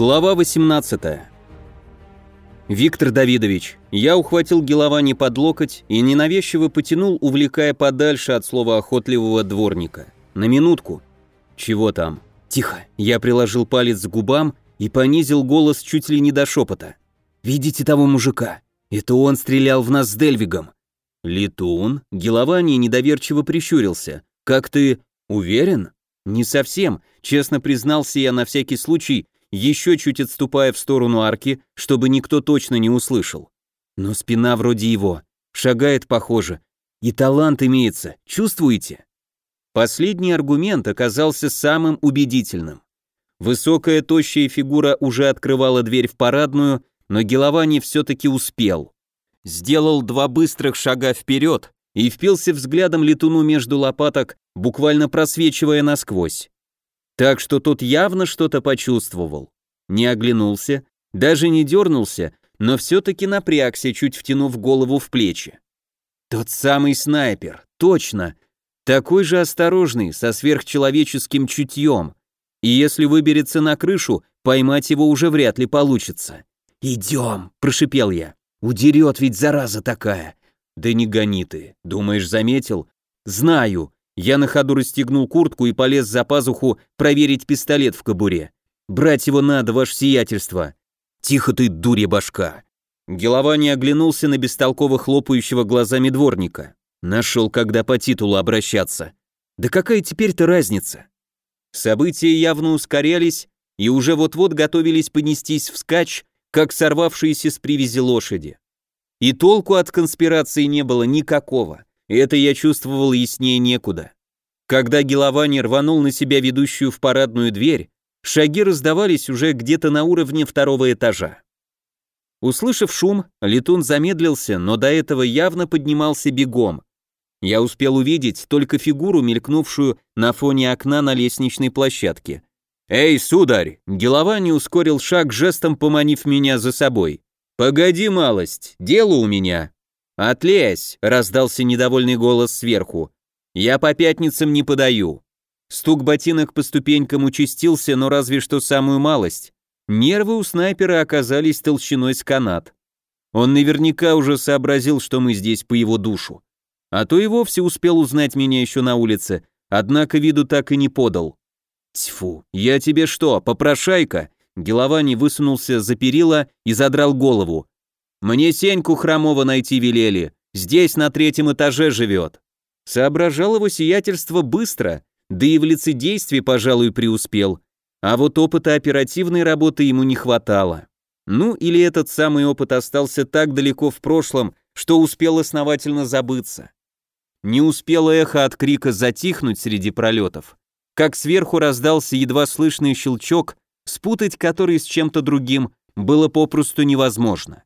Глава 18. Виктор Давидович, я ухватил Геловани под локоть и ненавязчиво потянул, увлекая подальше от слова охотливого дворника. На минутку. Чего там? Тихо. Я приложил палец к губам и понизил голос чуть ли не до шепота. Видите того мужика? Это он стрелял в нас с Дельвигом. Летун? Геловани недоверчиво прищурился. Как ты уверен? Не совсем, честно признался я на всякий случай, еще чуть отступая в сторону арки, чтобы никто точно не услышал. Но спина вроде его, шагает похоже, и талант имеется, чувствуете? Последний аргумент оказался самым убедительным. Высокая тощая фигура уже открывала дверь в парадную, но Геловани все-таки успел. Сделал два быстрых шага вперед и впился взглядом летуну между лопаток, буквально просвечивая насквозь. Так что тот явно что-то почувствовал. Не оглянулся, даже не дернулся, но все-таки напрягся, чуть втянув голову в плечи. Тот самый снайпер, точно. Такой же осторожный, со сверхчеловеческим чутьем. И если выберется на крышу, поймать его уже вряд ли получится. «Идем», — прошипел я. «Удерет ведь зараза такая». «Да не гони ты. Думаешь, заметил?» «Знаю. Я на ходу расстегнул куртку и полез за пазуху проверить пистолет в кобуре. «Брать его надо, ваше сиятельство!» «Тихо ты, дурья башка!» Геловани оглянулся на бестолково хлопающего глазами дворника. Нашел, когда по титулу обращаться. Да какая теперь-то разница? События явно ускорялись и уже вот-вот готовились понестись вскачь, как сорвавшиеся с привязи лошади. И толку от конспирации не было никакого. И это я чувствовал яснее некуда. Когда Геловани рванул на себя ведущую в парадную дверь, шаги раздавались уже где-то на уровне второго этажа. Услышав шум, летун замедлился, но до этого явно поднимался бегом. Я успел увидеть только фигуру, мелькнувшую на фоне окна на лестничной площадке. «Эй, сударь!» Геловани ускорил шаг, жестом поманив меня за собой. «Погоди малость, дело у меня». «Отлезь!» — раздался недовольный голос сверху. «Я по пятницам не подаю». Стук ботинок по ступенькам участился, но разве что самую малость. Нервы у снайпера оказались толщиной с канат. Он наверняка уже сообразил, что мы здесь по его душу. А то и вовсе успел узнать меня еще на улице, однако виду так и не подал. «Тьфу, я тебе что, попрошайка?» Геловани высунулся за перила и задрал голову. Мне Сеньку Хромова найти велели, здесь на третьем этаже живет. Соображал его сиятельство быстро, да и в лицедействе, пожалуй, преуспел. А вот опыта оперативной работы ему не хватало. Ну, или этот самый опыт остался так далеко в прошлом, что успел основательно забыться. Не успело эхо от крика затихнуть среди пролетов, как сверху раздался едва слышный щелчок, спутать который с чем-то другим было попросту невозможно.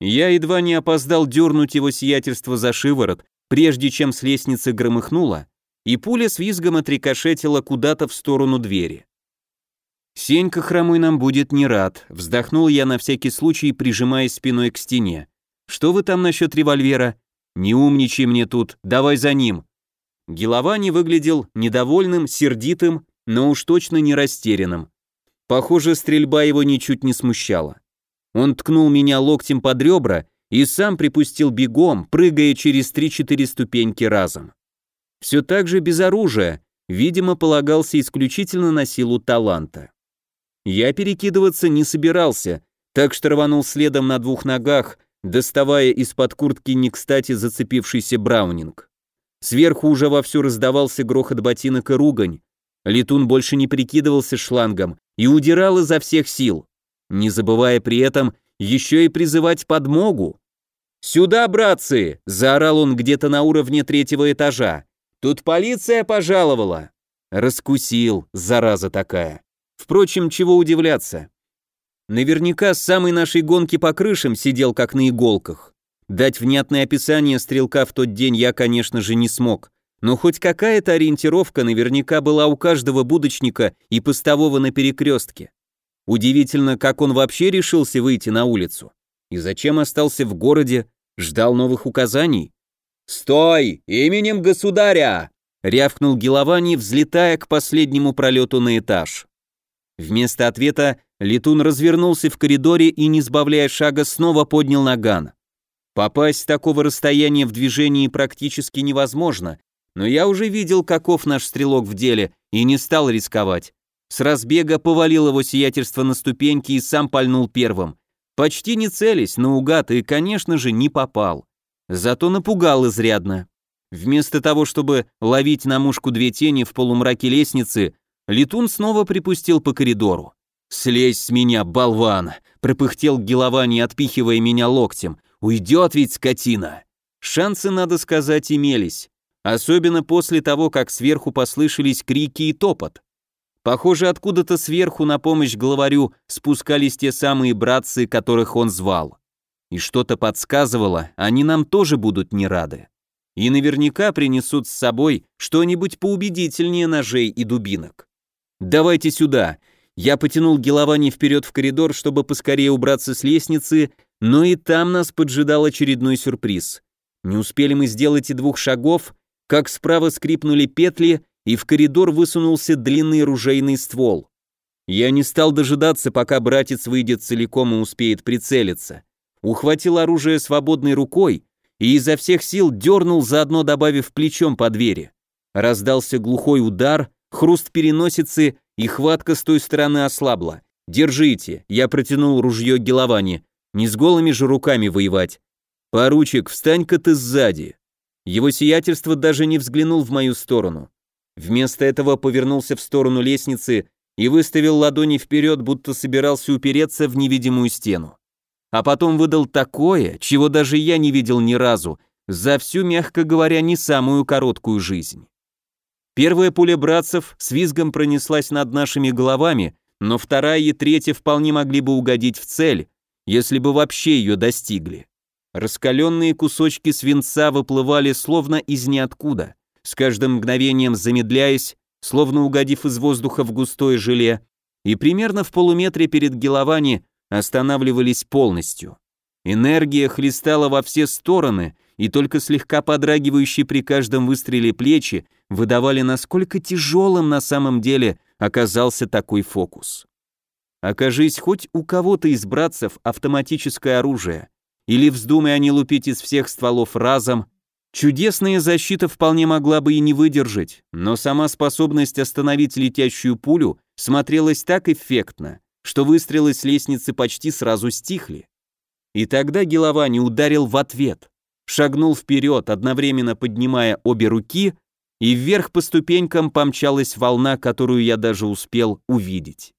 Я едва не опоздал дернуть его сиятельство за шиворот, прежде чем с лестницы громыхнуло, и пуля с визгом отрикошетила куда-то в сторону двери. «Сенька хромой нам будет не рад», — вздохнул я на всякий случай, прижимаясь спиной к стене. «Что вы там насчет револьвера? Не умничай мне тут, давай за ним». Геловани выглядел недовольным, сердитым, но уж точно не растерянным. Похоже, стрельба его ничуть не смущала. Он ткнул меня локтем под ребра и сам припустил бегом, прыгая через три-четыре ступеньки разом. Все так же без оружия, видимо, полагался исключительно на силу таланта. Я перекидываться не собирался, так что рванул следом на двух ногах, доставая из-под куртки не кстати зацепившийся браунинг. Сверху уже вовсю раздавался грохот ботинок и ругань. Летун больше не прикидывался шлангом и удирал изо всех сил не забывая при этом еще и призывать подмогу. «Сюда, братцы!» – заорал он где-то на уровне третьего этажа. «Тут полиция пожаловала!» Раскусил, зараза такая. Впрочем, чего удивляться. Наверняка с самой нашей гонки по крышам сидел как на иголках. Дать внятное описание стрелка в тот день я, конечно же, не смог. Но хоть какая-то ориентировка наверняка была у каждого будочника и постового на перекрестке. Удивительно, как он вообще решился выйти на улицу. И зачем остался в городе, ждал новых указаний? «Стой! Именем государя!» — рявкнул Геловани, взлетая к последнему пролету на этаж. Вместо ответа летун развернулся в коридоре и, не сбавляя шага, снова поднял наган. Попасть с такого расстояния в движении практически невозможно, но я уже видел, каков наш стрелок в деле, и не стал рисковать. С разбега повалил его сиятельство на ступеньки и сам пальнул первым. Почти не целясь, наугад и, конечно же, не попал. Зато напугал изрядно. Вместо того, чтобы ловить на мушку две тени в полумраке лестницы, летун снова припустил по коридору. «Слезь с меня, болван!» — пропыхтел Геловани, отпихивая меня локтем. «Уйдет ведь скотина!» Шансы, надо сказать, имелись. Особенно после того, как сверху послышались крики и топот. Похоже, откуда-то сверху на помощь главарю спускались те самые братцы, которых он звал. И что-то подсказывало, они нам тоже будут не рады. И наверняка принесут с собой что-нибудь поубедительнее ножей и дубинок. «Давайте сюда!» Я потянул Геловани вперед в коридор, чтобы поскорее убраться с лестницы, но и там нас поджидал очередной сюрприз. Не успели мы сделать и двух шагов, как справа скрипнули петли, и в коридор высунулся длинный ружейный ствол. Я не стал дожидаться, пока братец выйдет целиком и успеет прицелиться. Ухватил оружие свободной рукой и изо всех сил дернул, заодно добавив плечом по двери. Раздался глухой удар, хруст переносицы, и хватка с той стороны ослабла. «Держите!» — я протянул ружье Геловани. «Не с голыми же руками воевать!» «Поручик, встань-ка ты сзади!» Его сиятельство даже не взглянул в мою сторону. Вместо этого повернулся в сторону лестницы и выставил ладони вперед, будто собирался упереться в невидимую стену. А потом выдал такое, чего даже я не видел ни разу, за всю, мягко говоря, не самую короткую жизнь. Первая пуля братцев с визгом пронеслась над нашими головами, но вторая и третья вполне могли бы угодить в цель, если бы вообще ее достигли. Раскаленные кусочки свинца выплывали словно из ниоткуда, с каждым мгновением замедляясь, словно угодив из воздуха в густое желе, и примерно в полуметре перед Геловани останавливались полностью. Энергия хлестала во все стороны, и только слегка подрагивающие при каждом выстреле плечи выдавали, насколько тяжелым на самом деле оказался такой фокус. Окажись хоть у кого-то из братцев автоматическое оружие, или вздумай они лупить из всех стволов разом, чудесная защита вполне могла бы и не выдержать, но сама способность остановить летящую пулю смотрелась так эффектно, что выстрелы с лестницы почти сразу стихли. И тогда Геловани ударил в ответ, шагнул вперед, одновременно поднимая обе руки, и вверх по ступенькам помчалась волна, которую я даже успел увидеть.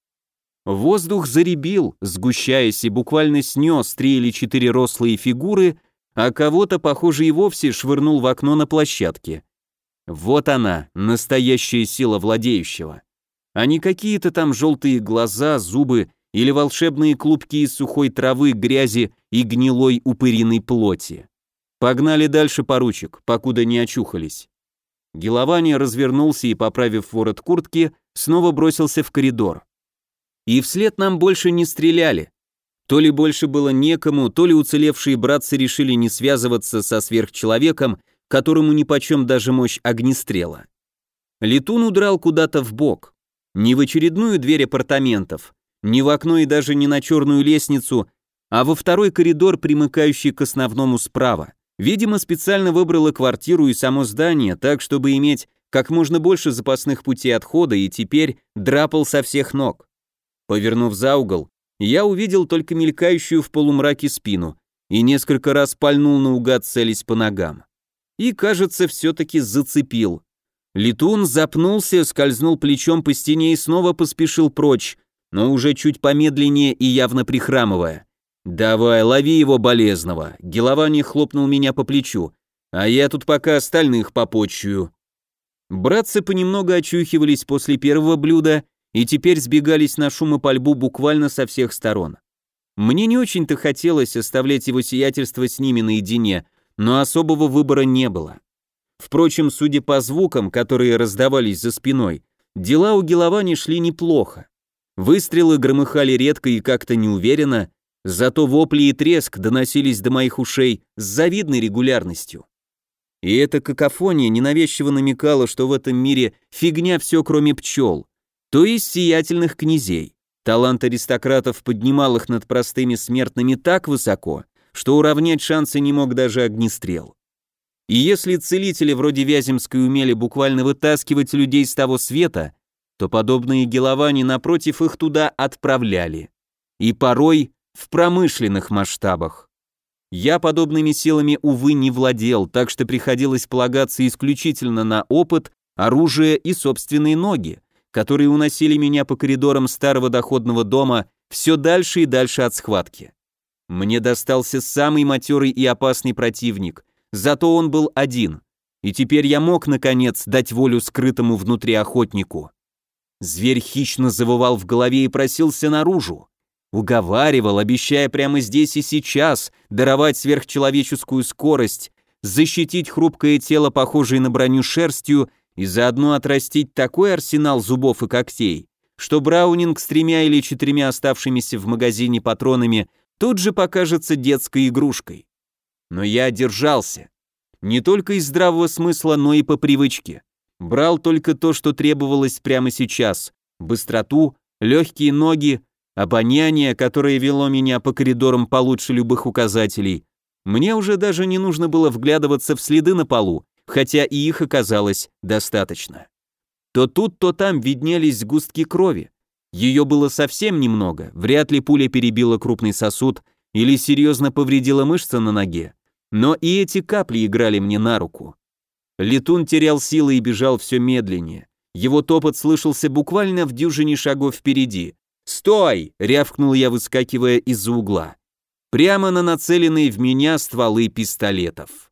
Воздух заребил, сгущаясь, и буквально снес три или четыре рослые фигуры, а кого-то, похоже, и вовсе швырнул в окно на площадке. Вот она, настоящая сила владеющего. А не какие-то там желтые глаза, зубы или волшебные клубки из сухой травы, грязи и гнилой упыриной плоти. Погнали дальше, поручик, покуда не очухались. Геловани развернулся и, поправив ворот куртки, снова бросился в коридор. И вслед нам больше не стреляли. То ли больше было некому, то ли уцелевшие братцы решили не связываться со сверхчеловеком, которому нипочем даже мощь огнестрела. Летун удрал куда-то в бок, не в очередную дверь апартаментов, не в окно и даже не на черную лестницу, а во второй коридор, примыкающий к основному справа. Видимо, специально выбрала квартиру и само здание, так, чтобы иметь как можно больше запасных путей отхода и теперь драпал со всех ног. Повернув за угол, я увидел только мелькающую в полумраке спину и несколько раз пальнул наугад, целясь по ногам. И, кажется, все-таки зацепил. Летун запнулся, скользнул плечом по стене и снова поспешил прочь, но уже чуть помедленнее и явно прихрамывая. «Давай, лови его болезного!» Геловани хлопнул меня по плечу. «А я тут пока остальных попочую». Братцы понемногу очухивались после первого блюда и теперь сбегались на шум и пальбу буквально со всех сторон. Мне не очень-то хотелось оставлять его сиятельство с ними наедине, но особого выбора не было. Впрочем, судя по звукам, которые раздавались за спиной, дела у Геловани шли неплохо. Выстрелы громыхали редко и как-то неуверенно, зато вопли и треск доносились до моих ушей с завидной регулярностью. И эта какофония ненавязчиво намекала, что в этом мире фигня все кроме пчел, то есть сиятельных князей. Талант аристократов поднимал их над простыми смертными так высоко, что уравнять шансы не мог даже огнестрел. И если целители вроде Вяземской умели буквально вытаскивать людей с того света, то подобные геловани напротив их туда отправляли. И порой в промышленных масштабах. Я подобными силами, увы, не владел, так что приходилось полагаться исключительно на опыт, оружие и собственные ноги, которые уносили меня по коридорам старого доходного дома все дальше и дальше от схватки. Мне достался самый матерый и опасный противник, зато он был один, и теперь я мог, наконец, дать волю скрытому внутри охотнику. Зверь хищно завывал в голове и просился наружу. Уговаривал, обещая прямо здесь и сейчас даровать сверхчеловеческую скорость, защитить хрупкое тело, похожее на броню шерстью, и заодно отрастить такой арсенал зубов и когтей, что Браунинг с тремя или четырьмя оставшимися в магазине патронами тут же покажется детской игрушкой. Но я держался. Не только из здравого смысла, но и по привычке. Брал только то, что требовалось прямо сейчас. Быстроту, легкие ноги, обоняние, которое вело меня по коридорам получше любых указателей. Мне уже даже не нужно было вглядываться в следы на полу, хотя и их оказалось достаточно. То тут, то там виднелись сгустки крови. Ее было совсем немного, вряд ли пуля перебила крупный сосуд или серьезно повредила мышцы на ноге. Но и эти капли играли мне на руку. Летун терял силы и бежал все медленнее. Его топот слышался буквально в дюжине шагов впереди. «Стой!» — рявкнул я, выскакивая из-за угла. Прямо на нацеленные в меня стволы пистолетов.